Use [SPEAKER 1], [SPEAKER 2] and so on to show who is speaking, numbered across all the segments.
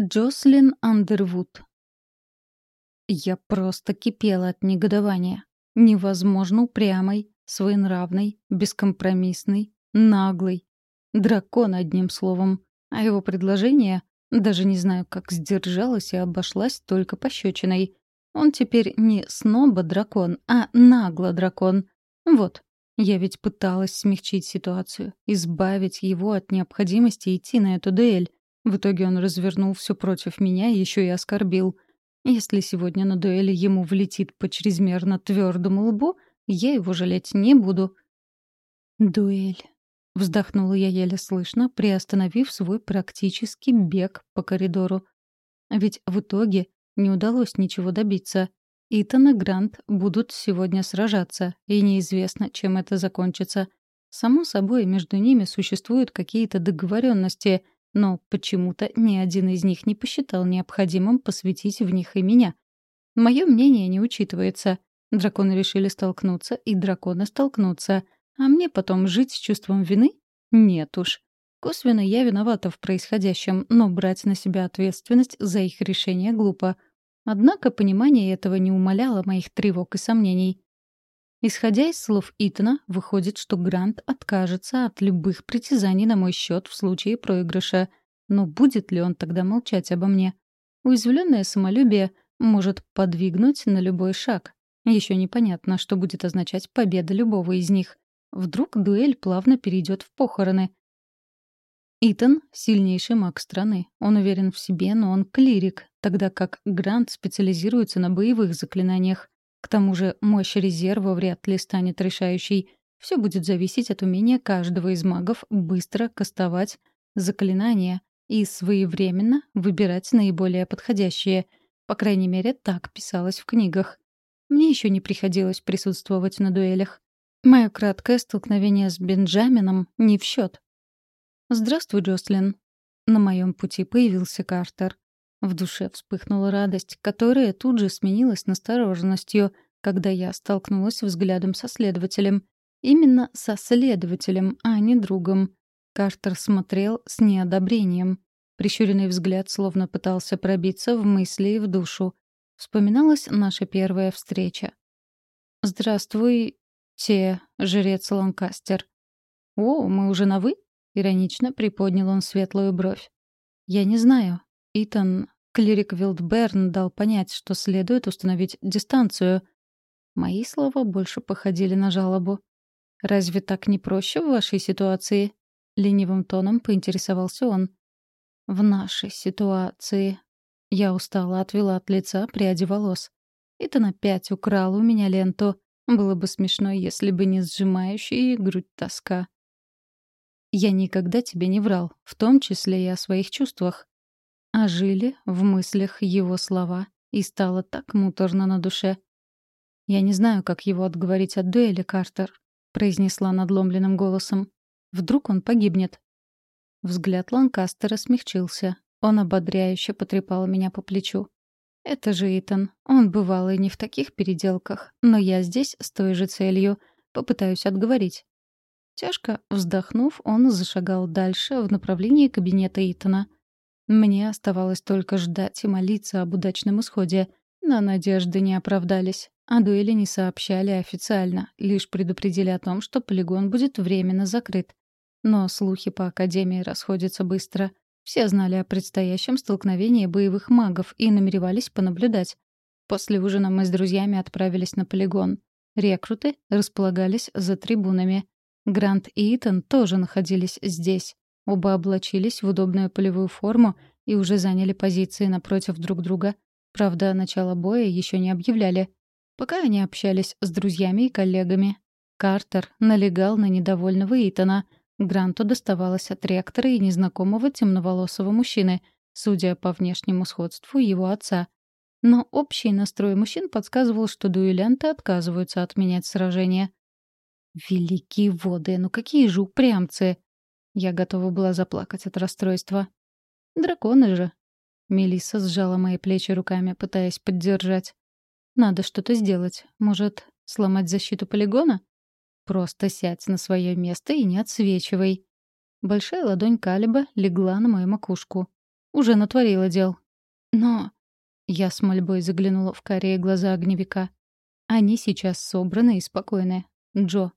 [SPEAKER 1] Джослин Андервуд. Я просто кипела от негодования. Невозможно упрямой, своенравной, бескомпромиссной, наглой. Дракон, одним словом. А его предложение, даже не знаю, как сдержалась и обошлась только пощечиной. Он теперь не сноба-дракон, а нагло-дракон. Вот, я ведь пыталась смягчить ситуацию, избавить его от необходимости идти на эту дуэль. В итоге он развернул все против меня и еще и оскорбил. Если сегодня на дуэли ему влетит по чрезмерно твердому лбу, я его жалеть не буду. «Дуэль», — вздохнула я еле слышно, приостановив свой практический бег по коридору. Ведь в итоге не удалось ничего добиться. Итан и Грант будут сегодня сражаться, и неизвестно, чем это закончится. Само собой, между ними существуют какие-то договоренности — но почему-то ни один из них не посчитал необходимым посвятить в них и меня. Мое мнение не учитывается. Драконы решили столкнуться, и драконы столкнутся. А мне потом жить с чувством вины? Нет уж. Косвенно я виновата в происходящем, но брать на себя ответственность за их решение глупо. Однако понимание этого не умаляло моих тревог и сомнений. Исходя из слов Итана, выходит, что Грант откажется от любых притязаний на мой счет в случае проигрыша. Но будет ли он тогда молчать обо мне? Уязвленное самолюбие может подвигнуть на любой шаг. Еще непонятно, что будет означать победа любого из них. Вдруг дуэль плавно перейдет в похороны. Итан — сильнейший маг страны. Он уверен в себе, но он клирик, тогда как Грант специализируется на боевых заклинаниях. К тому же мощь резерва вряд ли станет решающей. Все будет зависеть от умения каждого из магов быстро кастовать заклинания и своевременно выбирать наиболее подходящие. По крайней мере, так писалось в книгах. Мне еще не приходилось присутствовать на дуэлях. Мое краткое столкновение с Бенджамином не в счет. «Здравствуй, Джослин». На моем пути появился Картер. В душе вспыхнула радость, которая тут же сменилась настороженностью, когда я столкнулась взглядом со следователем. Именно со следователем, а не другом. Картер смотрел с неодобрением. Прищуренный взгляд словно пытался пробиться в мысли и в душу. Вспоминалась наша первая встреча. «Здравствуй, те, жрец Ланкастер». «О, мы уже на «вы»?» — иронично приподнял он светлую бровь. «Я не знаю. Итан, клирик Вилдберн дал понять, что следует установить дистанцию. Мои слова больше походили на жалобу. «Разве так не проще в вашей ситуации?» Ленивым тоном поинтересовался он. «В нашей ситуации...» Я устала отвела от лица пряди волос. Итан опять украл у меня ленту. Было бы смешно, если бы не сжимающая грудь тоска. Я никогда тебе не врал, в том числе и о своих чувствах. А жили в мыслях его слова, и стало так муторно на душе. «Я не знаю, как его отговорить от дуэли, Картер», — произнесла надломленным голосом. «Вдруг он погибнет?» Взгляд Ланкастера смягчился. Он ободряюще потрепал меня по плечу. «Это же Итан. Он бывал и не в таких переделках. Но я здесь с той же целью. Попытаюсь отговорить». Тяжко вздохнув, он зашагал дальше в направлении кабинета Итана — мне оставалось только ждать и молиться об удачном исходе, но надежды не оправдались. О дуэли не сообщали официально, лишь предупредили о том, что полигон будет временно закрыт. Но слухи по Академии расходятся быстро. Все знали о предстоящем столкновении боевых магов и намеревались понаблюдать. После ужина мы с друзьями отправились на полигон. Рекруты располагались за трибунами. Грант и Итан тоже находились здесь. Оба облачились в удобную полевую форму и уже заняли позиции напротив друг друга. Правда, начало боя еще не объявляли. Пока они общались с друзьями и коллегами. Картер налегал на недовольного Итана. Гранту доставалось от ректора и незнакомого темноволосого мужчины, судя по внешнему сходству его отца. Но общий настрой мужчин подсказывал, что дуэлянты отказываются отменять сражение. «Великие воды, ну какие же упрямцы!» Я готова была заплакать от расстройства. «Драконы же!» Мелисса сжала мои плечи руками, пытаясь поддержать. «Надо что-то сделать. Может, сломать защиту полигона?» «Просто сядь на свое место и не отсвечивай». Большая ладонь Калиба легла на мою макушку. уже натворила дел. Но... Я с мольбой заглянула в карие глаза огневика. Они сейчас собраны и спокойны. Джо.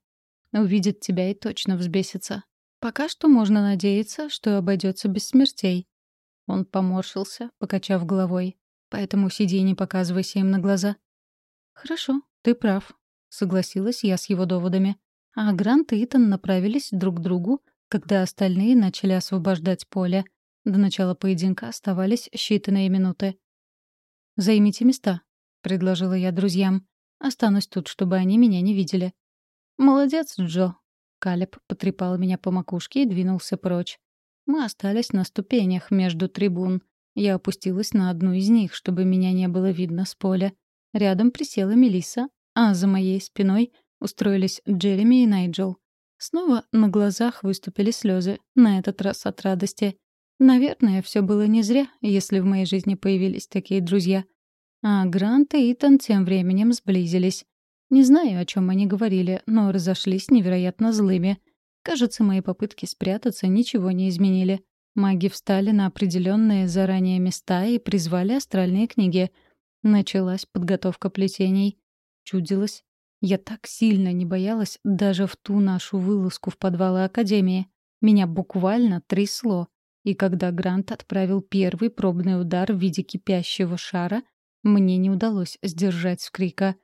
[SPEAKER 1] Увидит тебя и точно взбесится. Пока что можно надеяться, что обойдется без смертей. Он поморщился, покачав головой. Поэтому сиди и не показывайся им на глаза. Хорошо, ты прав, согласилась я с его доводами. А Грант и Итан направились друг к другу, когда остальные начали освобождать поле. До начала поединка оставались считанные минуты. «Займите места», — предложила я друзьям. «Останусь тут, чтобы они меня не видели». «Молодец, Джо», — Калеб потрепал меня по макушке и двинулся прочь. Мы остались на ступенях между трибун. Я опустилась на одну из них, чтобы меня не было видно с поля. Рядом присела Мелиса, а за моей спиной устроились Джереми и Найджел. Снова на глазах выступили слезы, на этот раз от радости. Наверное, все было не зря, если в моей жизни появились такие друзья. А Грант и Итан тем временем сблизились. Не знаю, о чем они говорили, но разошлись невероятно злыми. Кажется, мои попытки спрятаться ничего не изменили. Маги встали на определенные заранее места и призвали астральные книги. Началась подготовка плетений. Чудилось. Я так сильно не боялась даже в ту нашу вылазку в подвалы Академии. Меня буквально трясло. И когда Грант отправил первый пробный удар в виде кипящего шара, мне не удалось сдержать скрика.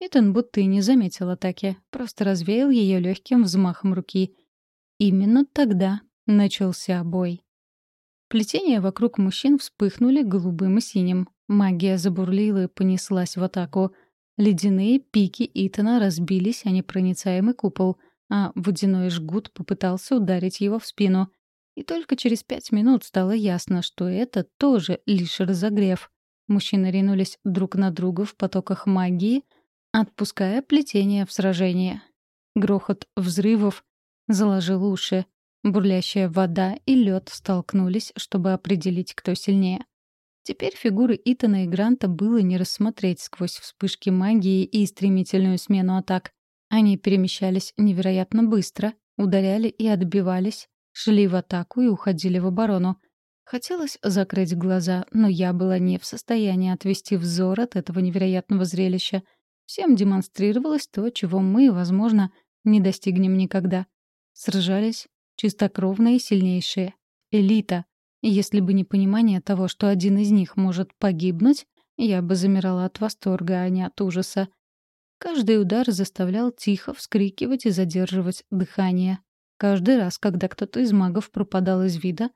[SPEAKER 1] Итан будто и не заметил атаки, просто развеял ее легким взмахом руки. Именно тогда начался бой. Плетения вокруг мужчин вспыхнули голубым и синим. Магия забурлила и понеслась в атаку. Ледяные пики Итана разбились о непроницаемый купол, а водяной жгут попытался ударить его в спину. И только через пять минут стало ясно, что это тоже лишь разогрев. Мужчины ринулись друг на друга в потоках магии, отпуская плетение в сражение. Грохот взрывов заложил уши. Бурлящая вода и лед столкнулись, чтобы определить, кто сильнее. Теперь фигуры Итана и Гранта было не рассмотреть сквозь вспышки магии и стремительную смену атак. Они перемещались невероятно быстро, ударяли и отбивались, шли в атаку и уходили в оборону. Хотелось закрыть глаза, но я была не в состоянии отвести взор от этого невероятного зрелища. Всем демонстрировалось то, чего мы, возможно, не достигнем никогда. Сражались чистокровные сильнейшие. Элита. Если бы не понимание того, что один из них может погибнуть, я бы замирала от восторга, а не от ужаса. Каждый удар заставлял тихо вскрикивать и задерживать дыхание. Каждый раз, когда кто-то из магов пропадал из вида,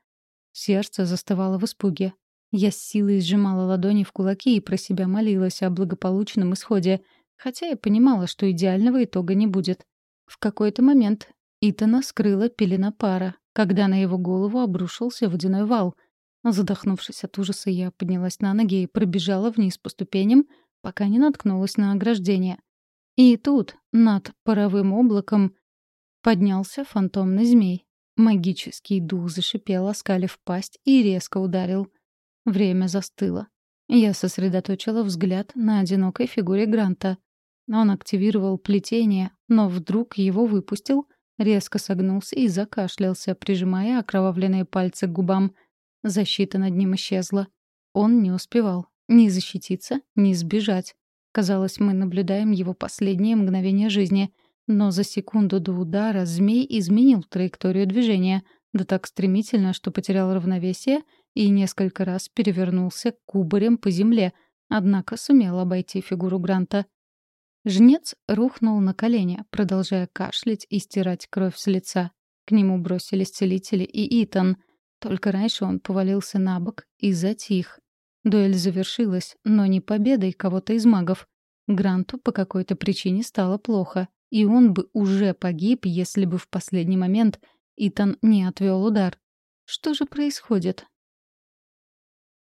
[SPEAKER 1] сердце застывало в испуге. Я с силой сжимала ладони в кулаки и про себя молилась о благополучном исходе, хотя и понимала, что идеального итога не будет. В какой-то момент Итана скрыла пелена пара, когда на его голову обрушился водяной вал. Задохнувшись от ужаса, я поднялась на ноги и пробежала вниз по ступеням, пока не наткнулась на ограждение. И тут, над паровым облаком, поднялся фантомный змей. Магический дух зашипел, оскалив пасть, и резко ударил. Время застыло. Я сосредоточила взгляд на одинокой фигуре Гранта. Он активировал плетение, но вдруг его выпустил — резко согнулся и закашлялся, прижимая окровавленные пальцы к губам. Защита над ним исчезла. Он не успевал ни защититься, ни сбежать. Казалось, мы наблюдаем его последние мгновения жизни. Но за секунду до удара змей изменил траекторию движения, да так стремительно, что потерял равновесие и несколько раз перевернулся кубарем по земле, однако сумел обойти фигуру Гранта. Жнец рухнул на колени, продолжая кашлять и стирать кровь с лица. К нему бросились целители и Итан. Только раньше он повалился на бок и затих. Дуэль завершилась, но не победой кого-то из магов. Гранту по какой-то причине стало плохо, и он бы уже погиб, если бы в последний момент Итан не отвел удар. Что же происходит?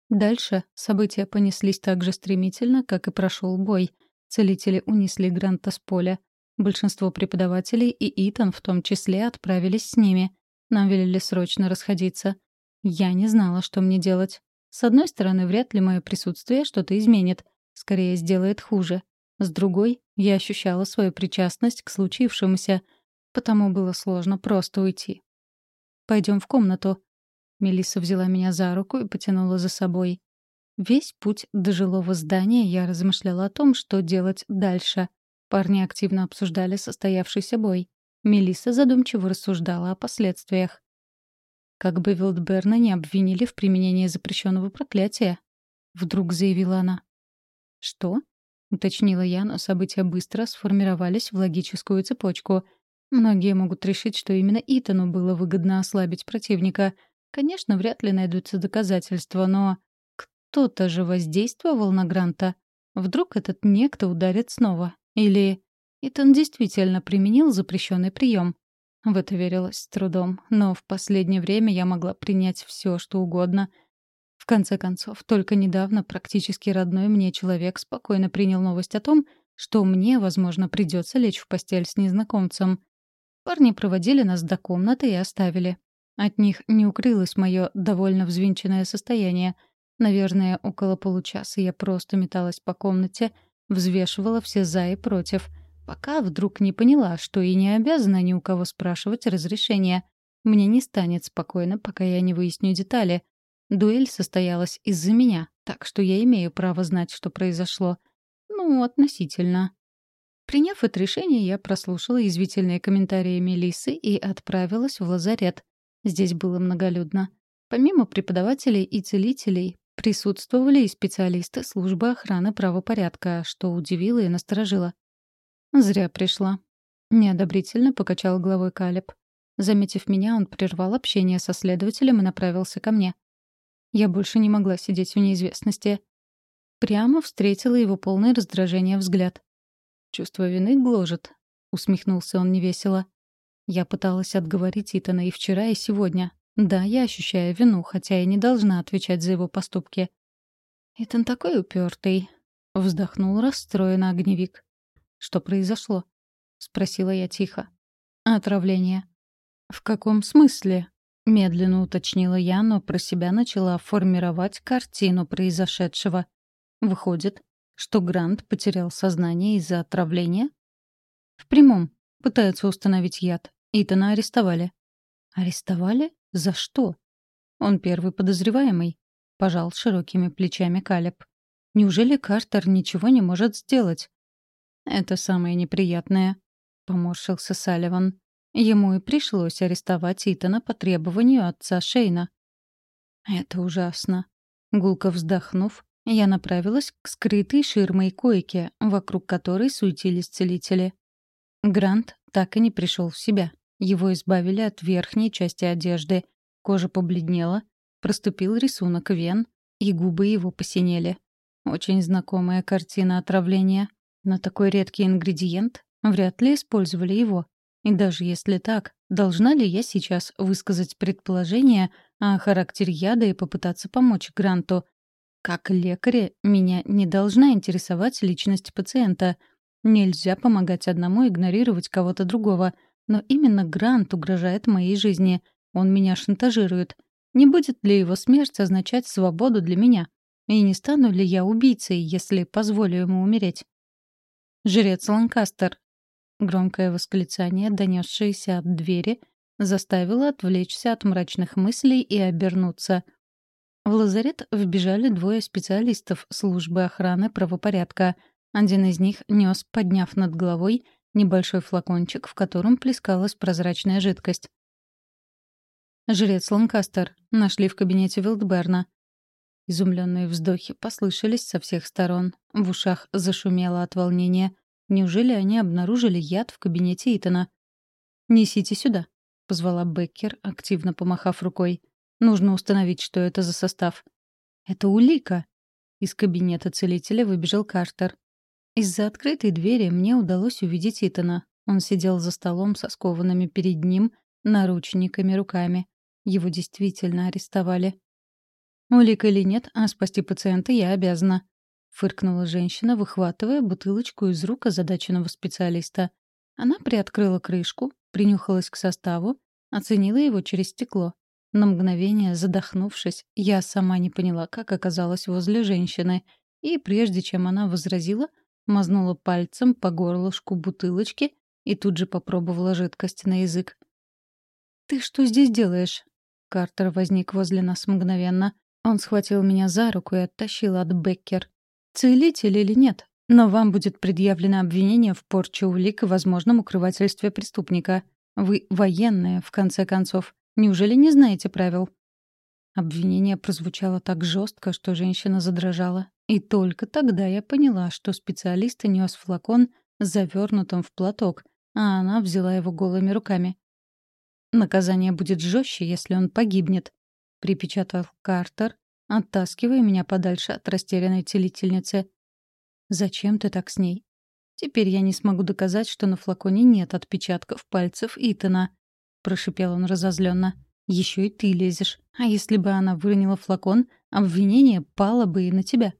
[SPEAKER 1] Дальше события понеслись так же стремительно, как и прошел бой — Целители унесли Гранта с поля. Большинство преподавателей и Итан в том числе отправились с ними. Нам велели срочно расходиться. Я не знала, что мне делать. С одной стороны, вряд ли мое присутствие что-то изменит. Скорее, сделает хуже. С другой, я ощущала свою причастность к случившемуся, потому было сложно просто уйти. Пойдем в комнату», Мелисса взяла меня за руку и потянула за собой. Весь путь до жилого здания я размышляла о том, что делать дальше. Парни активно обсуждали состоявшийся бой. Мелисса задумчиво рассуждала о последствиях. Как бы Вилдберна не обвинили в применении запрещенного проклятия, вдруг заявила она. Что? уточнила я, но события быстро сформировались в логическую цепочку. Многие могут решить, что именно Итану было выгодно ослабить противника. Конечно, вряд ли найдутся доказательства, но кто-то же воздействовал на Гранта. Вдруг этот некто ударит снова. Или Итан действительно применил запрещенный прием. В это верилось с трудом, но в последнее время я могла принять все, что угодно. В конце концов, только недавно практически родной мне человек спокойно принял новость о том, что мне, возможно, придется лечь в постель с незнакомцем. Парни проводили нас до комнаты и оставили. От них не укрылось мое довольно взвинченное состояние — Наверное, около получаса я просто металась по комнате, взвешивала все «за» и «против», пока вдруг не поняла, что и не обязана ни у кого спрашивать разрешения. Мне не станет спокойно, пока я не выясню детали. Дуэль состоялась из-за меня, так что я имею право знать, что произошло. Ну, относительно. Приняв это решение, я прослушала извительные комментарии Мелиссы и отправилась в лазарет. Здесь было многолюдно. Помимо преподавателей и целителей, Присутствовали и специалисты службы охраны правопорядка, что удивило и насторожило. «Зря пришла». Неодобрительно покачал головой Калеб. Заметив меня, он прервал общение со следователем и направился ко мне. Я больше не могла сидеть в неизвестности. Прямо встретила его полное раздражение взгляд. «Чувство вины гложет», — усмехнулся он невесело. Я пыталась отговорить Итана и вчера, и сегодня, да, я ощущаю вину, хотя и не должна отвечать за его поступки. «Итан такой упертый», — вздохнул расстроенно огневик. «Что произошло?» — спросила я тихо. «Отравление». «В каком смысле?» — медленно уточнила я, но про себя начала формировать картину произошедшего. «Выходит, что Грант потерял сознание из-за отравления?» «В прямом. Пытаются установить яд. Итана арестовали». «Арестовали? За что? Он первый подозреваемый. Пожал широкими плечами Калеб. Неужели Картер ничего не может сделать? Это самое неприятное. Поморщился Салливан. Ему и пришлось арестовать Итана по требованию отца Шейна. Это ужасно. Гулко вздохнув, я направилась к скрытой ширмой койке, вокруг которой суетились целители. Грант так и не пришел в себя. Его избавили от верхней части одежды. Кожа побледнела, проступил рисунок вен, и губы его посинели. Очень знакомая картина отравления. Но такой редкий ингредиент вряд ли использовали его. И даже если так, должна ли я сейчас высказать предположение о характере яда и попытаться помочь Гранту? Как лекаря меня не должна интересовать личность пациента. Нельзя помогать одному игнорировать кого-то другого — но именно Грант угрожает моей жизни. Он меня шантажирует. Не будет ли его смерть означать свободу для меня? И не стану ли я убийцей, если позволю ему умереть? «Жрец Ланкастер!» Громкое восклицание, донесшееся от двери, заставило отвлечься от мрачных мыслей и обернуться. В лазарет вбежали двое специалистов службы охраны правопорядка. Один из них нес, подняв над головой, небольшой флакончик, в котором плескалась прозрачная жидкость. «Жрец Ланкастер. Нашли в кабинете Вилдберна». Изумленные вздохи послышались со всех сторон. В ушах зашумело от волнения. Неужели они обнаружили яд в кабинете Итана? «Несите сюда», — позвала Беккер, активно помахав рукой. «Нужно установить, что это за состав». «Это улика!» Из кабинета целителя выбежал Картер. Из-за открытой двери мне удалось увидеть Итана. Он сидел за столом со скованными перед ним наручниками руками. Его действительно арестовали. «Улик или нет, а спасти пациента я обязана», — фыркнула женщина, выхватывая бутылочку из рук озадаченного специалиста. Она приоткрыла крышку, принюхалась к составу, оценила его через стекло. На мгновение, задохнувшись, я сама не поняла, как оказалась возле женщины, и прежде чем она возразила, мазнула пальцем по горлышку бутылочки и тут же попробовала жидкость на язык. «Ты что здесь делаешь?» Картер возник возле нас мгновенно. Он схватил меня за руку и оттащил от Беккер. «Целитель или нет? Но вам будет предъявлено обвинение в порче улик и возможном укрывательстве преступника. Вы военные, в конце концов. Неужели не знаете правил?» Обвинение прозвучало так жестко, что женщина задрожала. И только тогда я поняла, что специалист нес флакон, завернутым в платок, а она взяла его голыми руками. «Наказание будет жестче, если он погибнет», — припечатал Картер, оттаскивая меня подальше от растерянной целительницы. «Зачем ты так с ней?» «Теперь я не смогу доказать, что на флаконе нет отпечатков пальцев Итана», — прошипел он разозленно. «Еще и ты лезешь. А если бы она выронила флакон, обвинение пало бы и на тебя».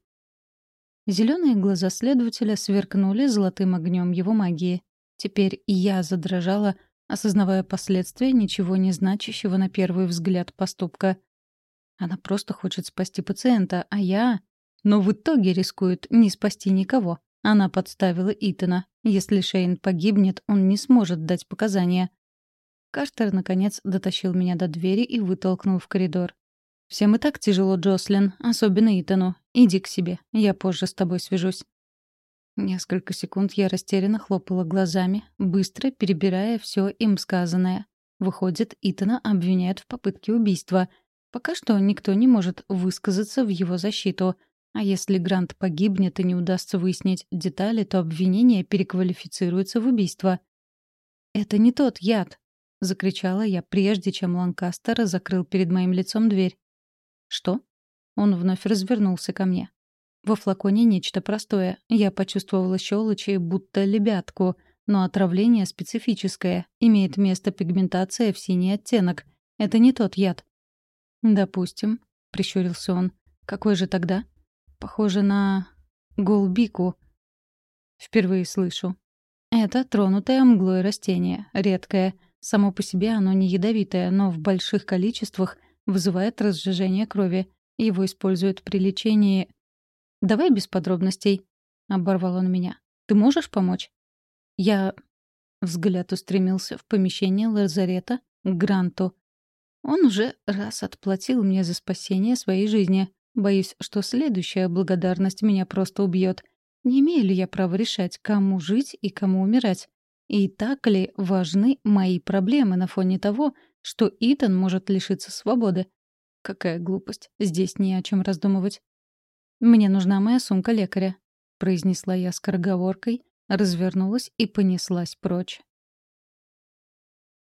[SPEAKER 1] Зеленые глаза следователя сверкнули золотым огнем его магии. Теперь и я задрожала, осознавая последствия ничего не значащего на первый взгляд поступка. Она просто хочет спасти пациента, а я... Но в итоге рискует не спасти никого. Она подставила Итана. Если Шейн погибнет, он не сможет дать показания. Картер, наконец, дотащил меня до двери и вытолкнул в коридор. «Всем и так тяжело, Джослин, особенно Итану. Иди к себе, я позже с тобой свяжусь». Несколько секунд я растерянно хлопала глазами, быстро перебирая все им сказанное. Выходит, Итана обвиняют в попытке убийства. Пока что никто не может высказаться в его защиту. А если Грант погибнет и не удастся выяснить детали, то обвинение переквалифицируется в убийство. «Это не тот яд!» — закричала я, прежде чем Ланкастер закрыл перед моим лицом дверь. «Что?» Он вновь развернулся ко мне. Во флаконе нечто простое. Я почувствовала щелочи, будто лебятку, но отравление специфическое. Имеет место пигментация в синий оттенок. Это не тот яд. «Допустим», — прищурился он. «Какой же тогда?» «Похоже на... гулбику». «Впервые слышу». «Это тронутое мглой растение, редкое. Само по себе оно не ядовитое, но в больших количествах вызывает разжижение крови. Его используют при лечении «Давай без подробностей», — оборвал он меня. «Ты можешь помочь?» Я... Взгляд устремился в помещение лазарета к Гранту. Он уже раз отплатил мне за спасение своей жизни. Боюсь, что следующая благодарность меня просто убьет. Не имею ли я права решать, кому жить и кому умирать? И так ли важны мои проблемы на фоне того, что Итан может лишиться свободы? Какая глупость. Здесь не о чем раздумывать. «Мне нужна моя сумка лекаря», — произнесла я скороговоркой, развернулась и понеслась прочь.